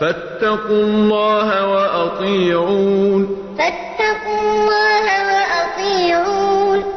فاتقوا الله وأطيعون. فاتقوا الله